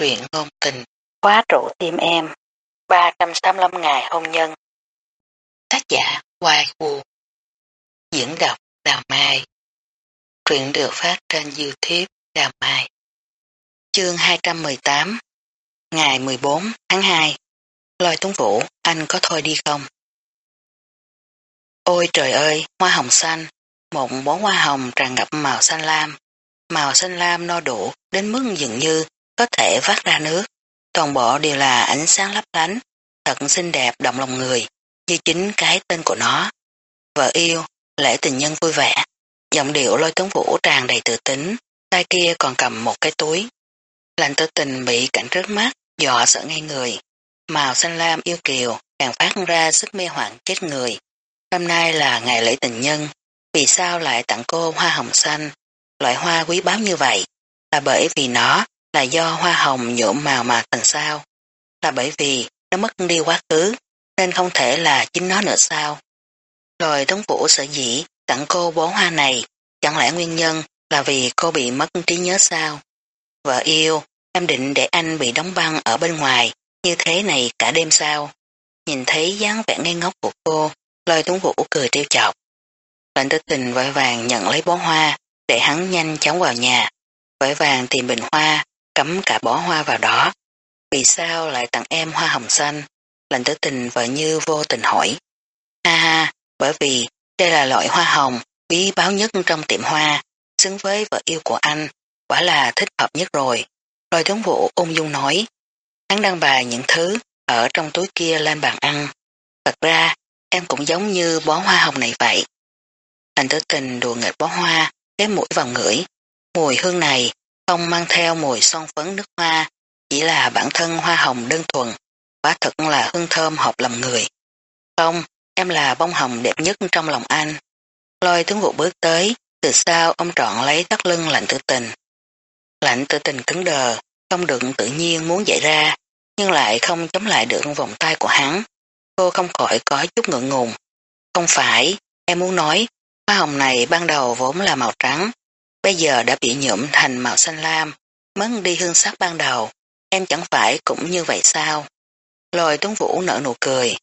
truyện ngôn tình, khóa trụ tim em, 385 ngày hôn nhân. Tác giả Hoài Vũ Diễn đọc Đào Mai Truyện được phát trên Youtube Đào Mai Chương 218 Ngày 14 tháng 2 Lôi Tuấn Vũ, anh có thôi đi không? Ôi trời ơi, hoa hồng xanh, một bó hoa hồng tràn ngập màu xanh lam. Màu xanh lam no đủ đến mức dường như có thể vắt ra nước. Toàn bộ đều là ánh sáng lấp lánh, thật xinh đẹp động lòng người, như chính cái tên của nó. Vợ yêu, lễ tình nhân vui vẻ, giọng điệu lôi tướng vũ tràn đầy tự tính, tay kia còn cầm một cái túi. Lạnh tử tình bị cảnh rớt mắt, dọa sợ ngay người. Màu xanh lam yêu kiều, càng phát ra sức mê hoảng chết người. Hôm nay là ngày lễ tình nhân, vì sao lại tặng cô hoa hồng xanh, loại hoa quý báu như vậy? Là bởi vì nó là do hoa hồng nhuộm màu mà thành sao? Là bởi vì nó mất đi quá khứ, nên không thể là chính nó nữa sao? Rồi Tống Vũ sở dĩ tặng cô bó hoa này, chẳng lẽ nguyên nhân là vì cô bị mất trí nhớ sao? Vợ yêu, em định để anh bị đóng băng ở bên ngoài, như thế này cả đêm sao? Nhìn thấy dáng vẻ ngây ngốc của cô, lời Tống Vũ cười trêu chọc. Lệnh tư tình vội vàng nhận lấy bó hoa, để hắn nhanh chóng vào nhà. Vội vàng tìm bình hoa, cắm cả bó hoa vào đó. Vì sao lại tặng em hoa hồng xanh? Lành tử tình vợ như vô tình hỏi. Ha ha, bởi vì đây là loại hoa hồng quý báo nhất trong tiệm hoa, xứng với vợ yêu của anh, quả là thích hợp nhất rồi. Rồi tướng vụ ung dung nói, hắn đang bài những thứ ở trong túi kia lên bàn ăn. Thật ra, em cũng giống như bó hoa hồng này vậy. Anh tử tình đùa nghịch bó hoa, cái mũi vào ngửi. Mùi hương này không mang theo mùi son phấn nước hoa, chỉ là bản thân hoa hồng đơn thuần, quả thật là hương thơm hợp lòng người. Không, em là bông hồng đẹp nhất trong lòng anh. Lôi tướng vụ bước tới, từ sau ông trọn lấy tắt lưng lạnh tự tình. Lạnh tự tình cứng đờ, không được tự nhiên muốn dậy ra, nhưng lại không chống lại được vòng tay của hắn. Cô không khỏi có chút ngượng ngùng. Không phải, em muốn nói, hoa hồng này ban đầu vốn là màu trắng, bây giờ đã bị nhuộm thành màu xanh lam, mất đi hương sắc ban đầu, em chẳng phải cũng như vậy sao? Lôi tuấn vũ nở nụ cười.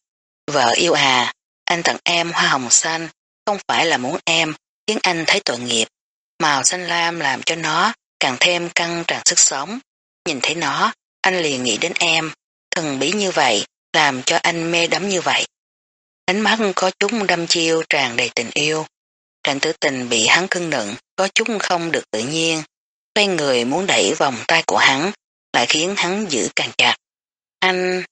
Vợ yêu à, anh tặng em hoa hồng xanh, không phải là muốn em khiến anh thấy tội nghiệp. Màu xanh lam làm cho nó càng thêm căng tràn sức sống. Nhìn thấy nó, anh liền nghĩ đến em, thần bí như vậy, làm cho anh mê đắm như vậy. Ánh mắt có chúng đâm chiêu tràn đầy tình yêu. Trạng tử tình bị hắn cưng nựng, có chút không được tự nhiên. Xoay người muốn đẩy vòng tay của hắn, lại khiến hắn giữ càng chặt. Anh...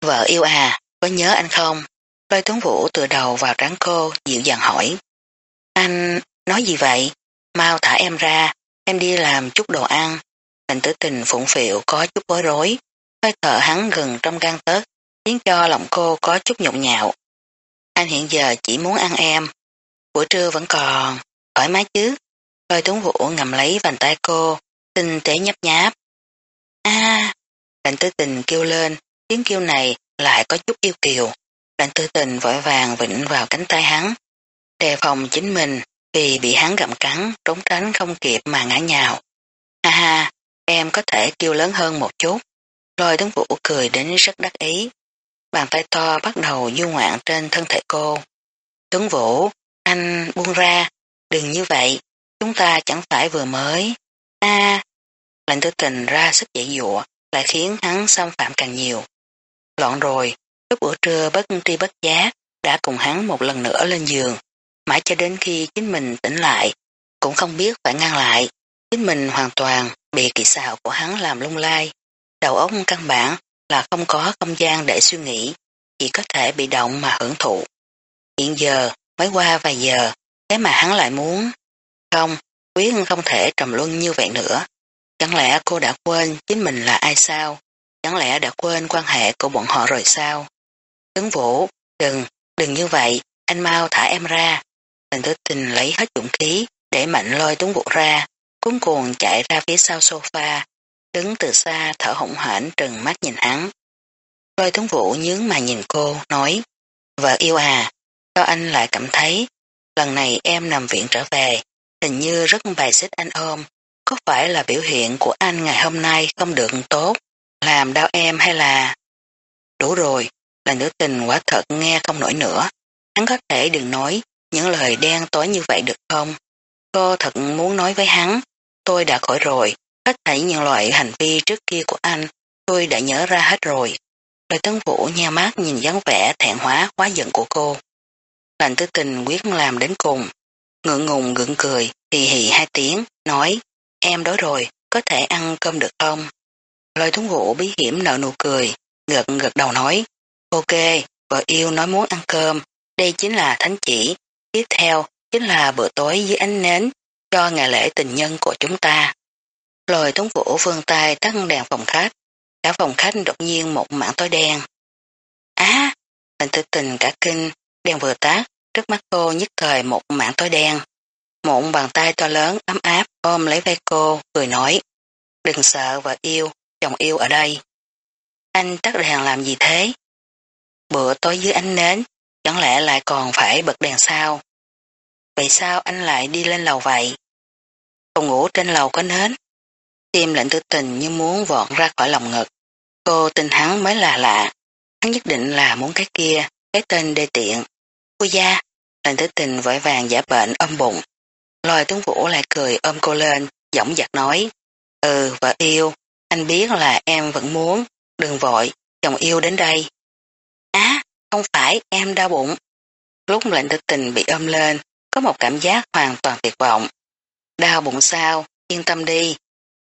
Vợ yêu à, có nhớ anh không? Lôi tuấn vũ từ đầu vào trán cô, dịu dàng hỏi. Anh, nói gì vậy? Mau thả em ra, em đi làm chút đồ ăn. Lệnh tử tình phụng phịu có chút bối rối. Hơi thở hắn gần trong gan tớt, khiến cho lòng cô có chút nhộn nhạo. Anh hiện giờ chỉ muốn ăn em. Buổi trưa vẫn còn, thoải mái chứ. Lôi tuấn vũ ngầm lấy vành tay cô, tinh tế nhấp nháp. a à, lệnh tư tình kêu lên, tiếng kêu này lại có chút yêu kiều. Lệnh tư tình vội vàng vĩnh vào cánh tay hắn, đề phòng chính mình vì bị hắn gặm cắn, trốn tránh không kịp mà ngã nhào. Ha ha, em có thể kêu lớn hơn một chút. Lôi tướng vũ cười đến rất đắc ý. Bàn tay to bắt đầu du ngoạn trên thân thể cô. Tướng vũ, anh buông ra, đừng như vậy, chúng ta chẳng phải vừa mới. a lệnh tư tình ra sức dạy dụa, lại khiến hắn xâm phạm càng nhiều. Loạn rồi, lúc bữa trưa bất tri bất giác, đã cùng hắn một lần nữa lên giường, mãi cho đến khi chính mình tỉnh lại, cũng không biết phải ngăn lại. Chính mình hoàn toàn bị kỳ xào của hắn làm lung lai. Đầu óc căn bản là không có không gian để suy nghĩ, chỉ có thể bị động mà hưởng thụ. Hiện giờ, mới qua vài giờ, thế mà hắn lại muốn. Không, quyết không thể trầm luân như vậy nữa. Chẳng lẽ cô đã quên chính mình là ai sao? Chẳng lẽ đã quên quan hệ của bọn họ rồi sao? Tướng vũ, đừng, đừng như vậy, anh mau thả em ra. Tình tử tình lấy hết dũng khí để mạnh lôi tuấn vũ ra, cuốn cuồng chạy ra phía sau sofa, đứng từ xa thở hổn hển trừng mắt nhìn hắn. Lôi tuấn vũ nhướng mà nhìn cô, nói, vợ yêu à, sao anh lại cảm thấy lần này em nằm viện trở về, hình như rất bài xích anh ôm, có phải là biểu hiện của anh ngày hôm nay không được tốt, làm đau em hay là... Đủ rồi, là nữ tình quả thật nghe không nổi nữa. Hắn có thể đừng nói những lời đen tối như vậy được không? Cô thật muốn nói với hắn, tôi đã khỏi rồi, hết thảy những loại hành vi trước kia của anh, tôi đã nhớ ra hết rồi. Lời tấn vũ nha mắt nhìn dáng vẻ thẹn hóa quá giận của cô. Lành tư tình quyết làm đến cùng, ngượng ngùng gượng cười, hì hì hai tiếng, nói, em đói rồi, có thể ăn cơm được không? lôi tuấn vũ bí hiểm nở nụ cười, gật gật đầu nói, ok, vợ yêu nói muốn ăn cơm, đây chính là thánh chỉ, tiếp theo chính là bữa tối dưới ánh nến cho ngày lễ tình nhân của chúng ta. lôi tuấn vũ vươn tay tắt đèn phòng khách, cả phòng khách đột nhiên một mảng tối đen. Á, à, tư tình cả kinh, đèn vừa tắt, trước mắt cô nhất thời một mảng tối đen. Mụn bàn tay to lớn ấm áp ôm lấy vai cô, cười nói, đừng sợ vợ yêu, chồng yêu ở đây. Anh tắt đèn làm gì thế? Bữa tối dưới ánh nến, chẳng lẽ lại còn phải bật đèn sao? Vậy sao anh lại đi lên lầu vậy? Phòng ngủ trên lầu có nến. Tim lạnh tư tình như muốn vọt ra khỏi lòng ngực. Cô tin hắn mới là lạ. Hắn nhất định là muốn cái kia, cái tên đê tiện. Cô gia, lạnh tư tình vội vàng giả bệnh ôm bụng. Lòi tướng vũ lại cười ôm cô lên, giọng giặt nói. Ừ, vợ yêu, anh biết là em vẫn muốn, đừng vội, chồng yêu đến đây. Á, không phải, em đau bụng. Lúc lệnh tư tình bị ôm lên, có một cảm giác hoàn toàn tuyệt vọng. Đau bụng sao, yên tâm đi.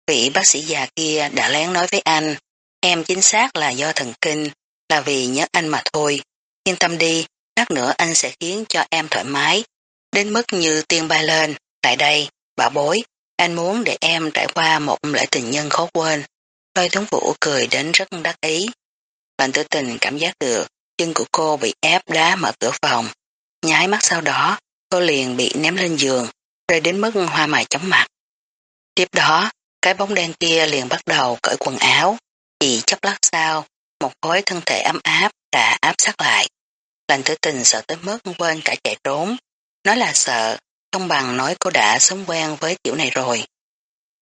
Vị bác sĩ già kia đã lén nói với anh, em chính xác là do thần kinh, là vì nhớ anh mà thôi. Yên tâm đi, lát nữa anh sẽ khiến cho em thoải mái, đến mức như tiên bay lên. Tại đây, bảo bối, anh muốn để em trải qua một lễ tình nhân khó quên. Lôi tướng vũ cười đến rất đắc ý. Lệnh tử tình cảm giác được chân của cô bị ép đá mở cửa phòng. Nháy mắt sau đó, cô liền bị ném lên giường, rơi đến mức hoa mài chóng mặt. Tiếp đó, cái bóng đen kia liền bắt đầu cởi quần áo. Chỉ chốc lát sau, một khối thân thể ấm áp đã áp sát lại. Lành tử tình sợ tới mức quên cả chạy trốn. Nói là sợ, không bằng nói cô đã sống quen với kiểu này rồi.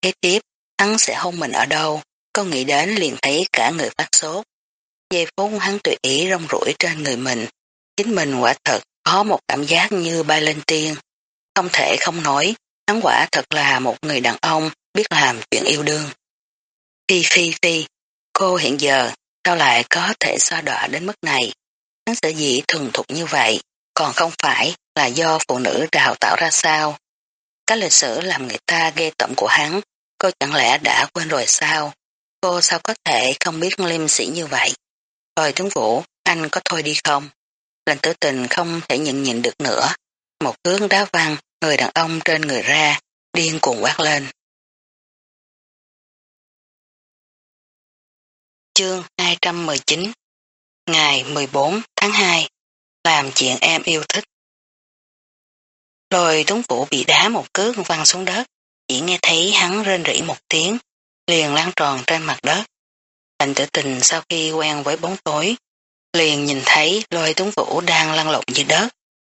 Kế tiếp, hắn sẽ hôn mình ở đâu, cô nghĩ đến liền thấy cả người phát sốt. Giây phút hắn tùy ý rong rủi trên người mình, chính mình quả thật có một cảm giác như bay lên tiên. Không thể không nói, hắn quả thật là một người đàn ông biết làm chuyện yêu đương. Phi phi phi, cô hiện giờ sao lại có thể xoa đọa đến mức này? Hắn sở dĩ thường thục như vậy, còn không phải là do phụ nữ đào tạo ra sao. Cái lịch sử làm người ta ghê tẩm của hắn, cô chẳng lẽ đã quên rồi sao? Cô sao có thể không biết liêm sĩ như vậy? Rồi tướng vũ, anh có thôi đi không? Lệnh tử tình không thể nhận nhịn được nữa. Một cước đá văng, người đàn ông trên người ra, điên cuồng quát lên. Chương 219 Ngày 14 tháng 2 Làm chuyện em yêu thích Lôi Tuấn Vũ bị đá một cước văng xuống đất, chỉ nghe thấy hắn rên rỉ một tiếng, liền lan tròn trên mặt đất. Thành tử tình sau khi quen với bóng tối, liền nhìn thấy lôi Tuấn Vũ đang lăn lộn dưới đất,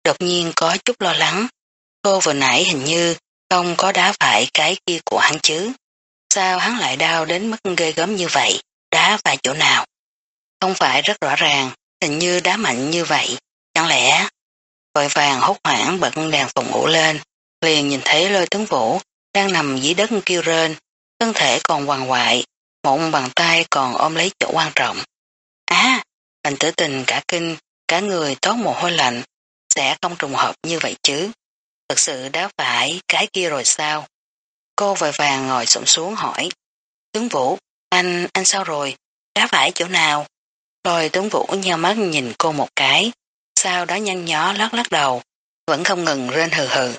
đột nhiên có chút lo lắng. Cô vừa nãy hình như không có đá phải cái kia của hắn chứ. Sao hắn lại đau đến mức ghê gớm như vậy, đá phải chỗ nào? Không phải rất rõ ràng, hình như đá mạnh như vậy, chẳng lẽ vội vàng hốt hoảng bật đèn phòng ngủ lên, liền nhìn thấy lôi tướng vũ đang nằm dưới đất kêu rên, thân thể còn hoàng hoại, một bàn tay còn ôm lấy chỗ quan trọng. Á, à, tử tình cả kinh, cả người tốt mồ hôi lạnh, sẽ không trùng hợp như vậy chứ. thật sự đã phải cái kia rồi sao? Cô vội vàng ngồi sụm xuống hỏi. Tướng Vũ, anh, anh sao rồi? Đá phải chỗ nào? Rồi tướng Vũ nheo mắt nhìn cô một cái, sau đó nhanh nhó lắc lắc đầu, vẫn không ngừng rên hừ hừ.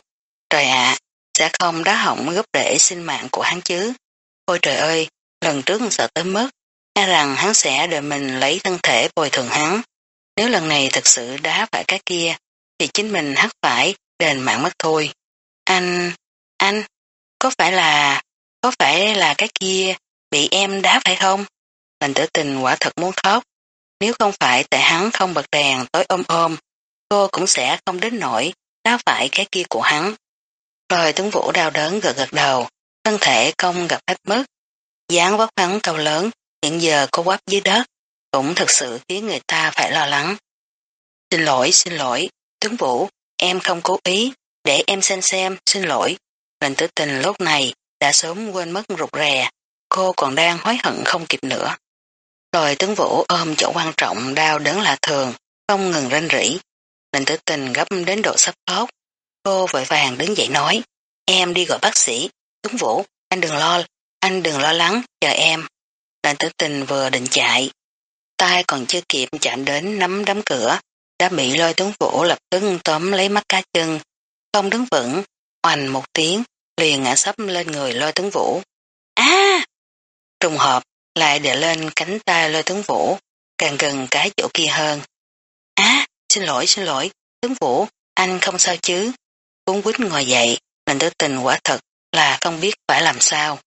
Trời ạ, sẽ không đá hỏng gốc để sinh mạng của hắn chứ. Ôi trời ơi, lần trước sợ tới mức, e rằng hắn sẽ đợi mình lấy thân thể bồi thường hắn. Nếu lần này thật sự đá phải cái kia, thì chính mình hắc phải đền mạng mất thôi. Anh, anh, có phải là, có phải là cái kia bị em đá phải không? Lành tử tình quả thật muốn khóc, nếu không phải tại hắn không bật đèn tối ôm ôm, cô cũng sẽ không đến nổi đá phải cái kia của hắn. Rồi tướng vũ đau đớn gật gật đầu, thân thể công gặp hết mức. dáng vóc hắn cao lớn, hiện giờ cô quắp dưới đất, cũng thật sự khiến người ta phải lo lắng. Xin lỗi, xin lỗi, tướng vũ, em không cố ý, để em xem xem, xin lỗi. Lệnh tử tình lúc này đã sớm quên mất rụt rè, cô còn đang hối hận không kịp nữa. Rồi tướng vũ ôm chỗ quan trọng đau đớn lạ thường, không ngừng rên rỉ. Lệnh tử tình gấp đến độ sắp khóc. Cô vội vàng đứng dậy nói, em đi gọi bác sĩ, tướng vũ, anh đừng lo, anh đừng lo lắng, chờ em. Lệnh tử tình vừa định chạy, tay còn chưa kịp chạm đến nắm đấm cửa, đã bị lôi tướng vũ lập tức tóm lấy mắt cá chân, không đứng vững, oành một tiếng, liền ngã sấp lên người lôi tướng vũ. a Trùng hợp, lại để lên cánh tay lôi tướng vũ, càng gần cái chỗ kia hơn. Á, xin lỗi, xin lỗi, tướng vũ, anh không sao chứ. Cuốn quýt ngồi dậy, mình tử tình quả thật là không biết phải làm sao.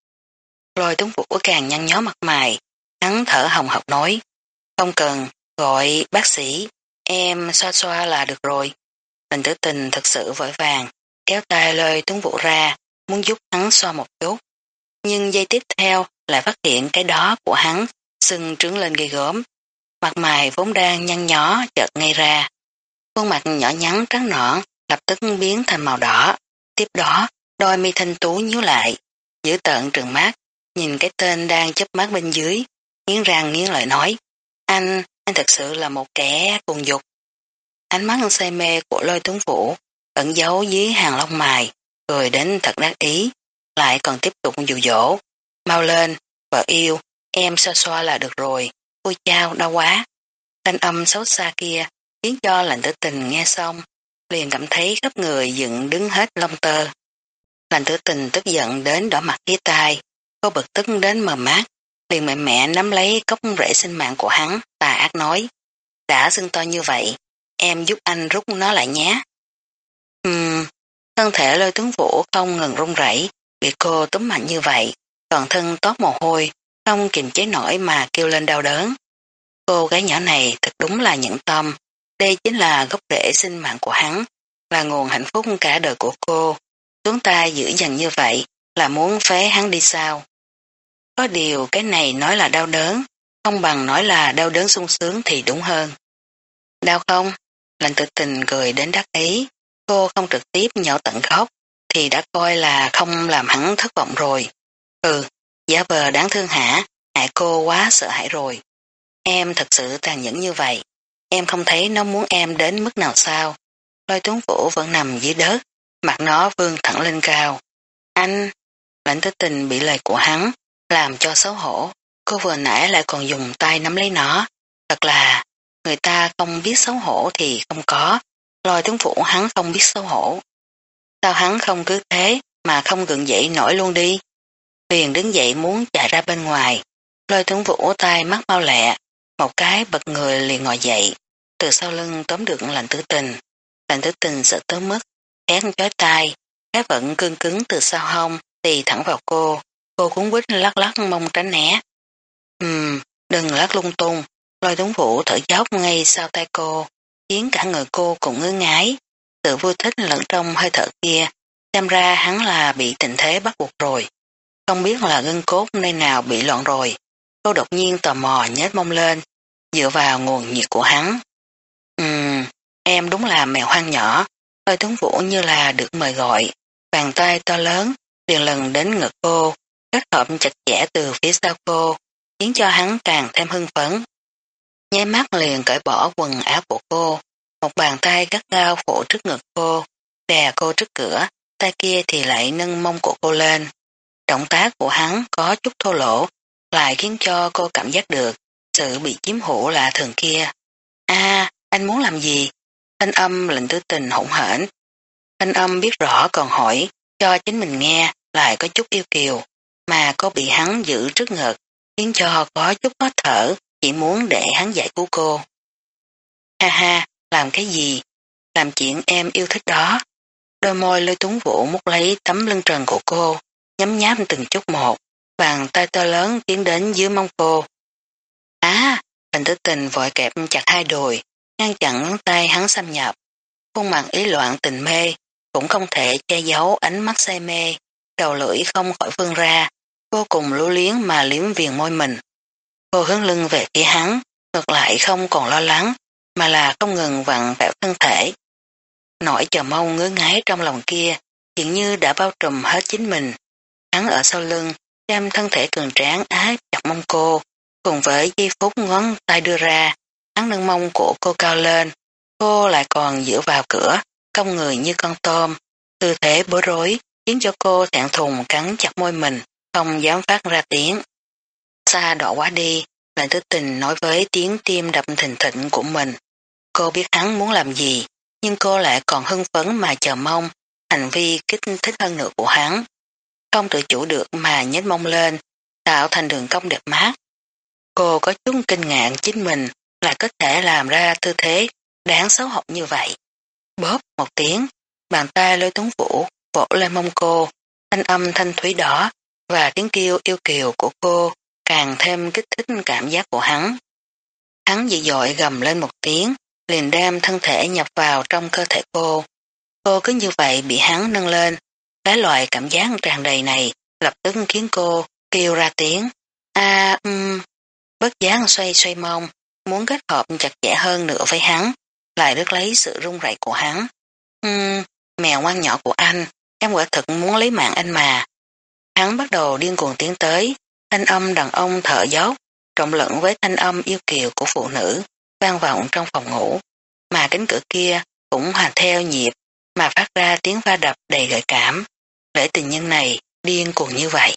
Lôi tướng vũ càng nhăn nhó mặt mày, hắn thở hồng hộc nói. Không cần, gọi bác sĩ, em xoa xoa là được rồi. Mình tử tình thật sự vội vàng, kéo tay lôi tướng vũ ra, muốn giúp hắn xoa một chút. Nhưng giây tiếp theo lại phát hiện cái đó của hắn sưng trướng lên gây gớm. Mặt mày vốn đang nhăn nhó chợt ngay ra. Khuôn mặt nhỏ nhắn trắng nõn lập tức biến thành màu đỏ. Tiếp đó, đôi mi thanh tú nhíu lại, giữ tận trừng mắt, nhìn cái tên đang chớp mắt bên dưới, nghiến răng nghiến lợi nói, anh, anh thật sự là một kẻ cuồng dục. Ánh mắt say mê của lôi tuấn vũ, ẩn giấu dưới hàng lông mày, cười đến thật đắc ý, lại còn tiếp tục dụ dỗ. Mau lên, vợ yêu, em xoa xoa là được rồi, ôi chao, đau quá. Thanh âm xấu xa kia khiến cho lạnh tử tình nghe xong, liền cảm thấy khắp người dựng đứng hết lông tơ. Lạnh tử tình tức giận đến đỏ mặt ghi tai, cô bực tức đến mờ mát, liền mẹ mẹ nắm lấy cốc rễ sinh mạng của hắn, tà ác nói, đã xưng to như vậy, em giúp anh rút nó lại nhé. Ừm, thân thể lôi tướng vũ không ngừng run rẩy, bị cô túm mạnh như vậy, toàn thân toát mồ hôi, không kiềm chế nổi mà kêu lên đau đớn. Cô gái nhỏ này thật đúng là nhẫn tâm, đây chính là gốc rễ sinh mạng của hắn, là nguồn hạnh phúc cả đời của cô. Xuống tay giữ dần như vậy là muốn phế hắn đi sao. Có điều cái này nói là đau đớn, không bằng nói là đau đớn sung sướng thì đúng hơn. Đau không? Lành tự tình cười đến đắc ý, cô không trực tiếp nhỏ tận khóc, thì đã coi là không làm hắn thất vọng rồi. Ừ, giả vờ đáng thương hả, hại cô quá sợ hãi rồi. Em thật sự tàn nhẫn như vậy, em không thấy nó muốn em đến mức nào sao. Lôi tuấn vũ vẫn nằm dưới đất, mặt nó vươn thẳng lên cao. Anh, lãnh tử tình bị lời của hắn, làm cho xấu hổ. Cô vừa nãy lại còn dùng tay nắm lấy nó. Thật là, người ta không biết xấu hổ thì không có. Lôi tướng phủ hắn không biết xấu hổ. Sao hắn không cứ thế mà không gượng dậy nổi luôn đi. Liền đứng dậy muốn chạy ra bên ngoài. Lôi tướng vũ tay mắt bao lẹ. Một cái bật người liền ngồi dậy. Từ sau lưng tóm được lạnh tử tình. Lạnh tử tình sợ tới mức. én chói tay. Cái vẫn cương cứng từ sau hông tì thẳng vào cô. Cô cũng quýt lắc lắc mong tránh né. Ừm, đừng lắc lung tung. Lôi tướng vũ thở dốc ngay sau tay cô. Khiến cả người cô cũng ngứa ngái. Sự vui thích lẫn trong hơi thở kia, xem ra hắn là bị tình thế bắt buộc rồi. Không biết là gân cốt nơi nào bị loạn rồi. Cô đột nhiên tò mò nhếch mông lên, dựa vào nguồn nhiệt của hắn. Ừm, em đúng là mèo hoang nhỏ, hơi tuấn vũ như là được mời gọi. Bàn tay to lớn, liền lần đến ngực cô, kết hợp chặt chẽ từ phía sau cô, khiến cho hắn càng thêm hưng phấn. Nháy mắt liền cởi bỏ quần áo của cô, một bàn tay gắt gao phủ trước ngực cô, đè cô trước cửa, tay kia thì lại nâng mông của cô lên. Động tác của hắn có chút thô lỗ, lại khiến cho cô cảm giác được sự bị chiếm hữu lạ thường kia. a anh muốn làm gì? Thanh âm lệnh tư tình hỗn hển. Thanh âm biết rõ còn hỏi, cho chính mình nghe, lại có chút yêu kiều, mà cô bị hắn giữ trước ngực, khiến cho có chút khó thở, chỉ muốn để hắn giải cứu cô. Ha ha, làm cái gì? Làm chuyện em yêu thích đó. Đôi môi lôi tuấn vũ mút lấy tấm lưng trần của cô, nhấm nháp từng chút một, bàn tay to lớn tiến đến dưới mông cô. À, Á, thành tử tình vội kẹp chặt hai đùi, ngăn chặn tay hắn xâm nhập. Khuôn mặt ý loạn tình mê, cũng không thể che giấu ánh mắt say mê, đầu lưỡi không khỏi phương ra, vô cùng lưu liếng mà liếm viền môi mình. Cô hướng lưng về phía hắn, ngược lại không còn lo lắng, mà là không ngừng vặn vẹo thân thể. Nỗi chờ mong ngứa ngáy trong lòng kia, dường như đã bao trùm hết chính mình. Hắn ở sau lưng, đem thân thể cường tráng ái chặt mông cô, cùng với giây phút ngón tay đưa ra, hắn nâng mông của cô cao lên, cô lại còn dựa vào cửa, cong người như con tôm, tư thế bối rối, khiến cho cô thẹn thùng cắn chặt môi mình, không dám phát ra tiếng. Xa đỏ quá đi, lại thức tình nói với tiếng tim đập thình thịnh của mình. Cô biết hắn muốn làm gì, nhưng cô lại còn hưng phấn mà chờ mong hành vi kích thích hơn nữa của hắn. Không tự chủ được mà nhếch mông lên, tạo thành đường cong đẹp mát. Cô có chút kinh ngạc chính mình lại có thể làm ra tư thế đáng xấu hổ như vậy. Bóp một tiếng, bàn tay lôi tuấn vũ vỗ lên mông cô, thanh âm thanh thúy đỏ và tiếng kêu yêu kiều của cô càng thêm kích thích cảm giác của hắn. Hắn dị dội gầm lên một tiếng, liền đem thân thể nhập vào trong cơ thể cô. Cô cứ như vậy bị hắn nâng lên, cái loại cảm giác tràn đầy này lập tức khiến cô kêu ra tiếng. a um, bất giác xoay xoay mông, muốn kết hợp chặt chẽ hơn nữa với hắn, lại rất lấy sự run rẩy của hắn. Um, mèo ngoan nhỏ của anh, em quả thực muốn lấy mạng anh mà. Hắn bắt đầu điên cuồng tiến tới, thanh âm đàn ông thở dốc, trọng lẫn với thanh âm yêu kiều của phụ nữ, vang vọng trong phòng ngủ, mà cánh cửa kia cũng hòa theo nhịp mà phát ra tiếng va đập đầy gợi cảm. Lễ tình nhân này điên cuồng như vậy.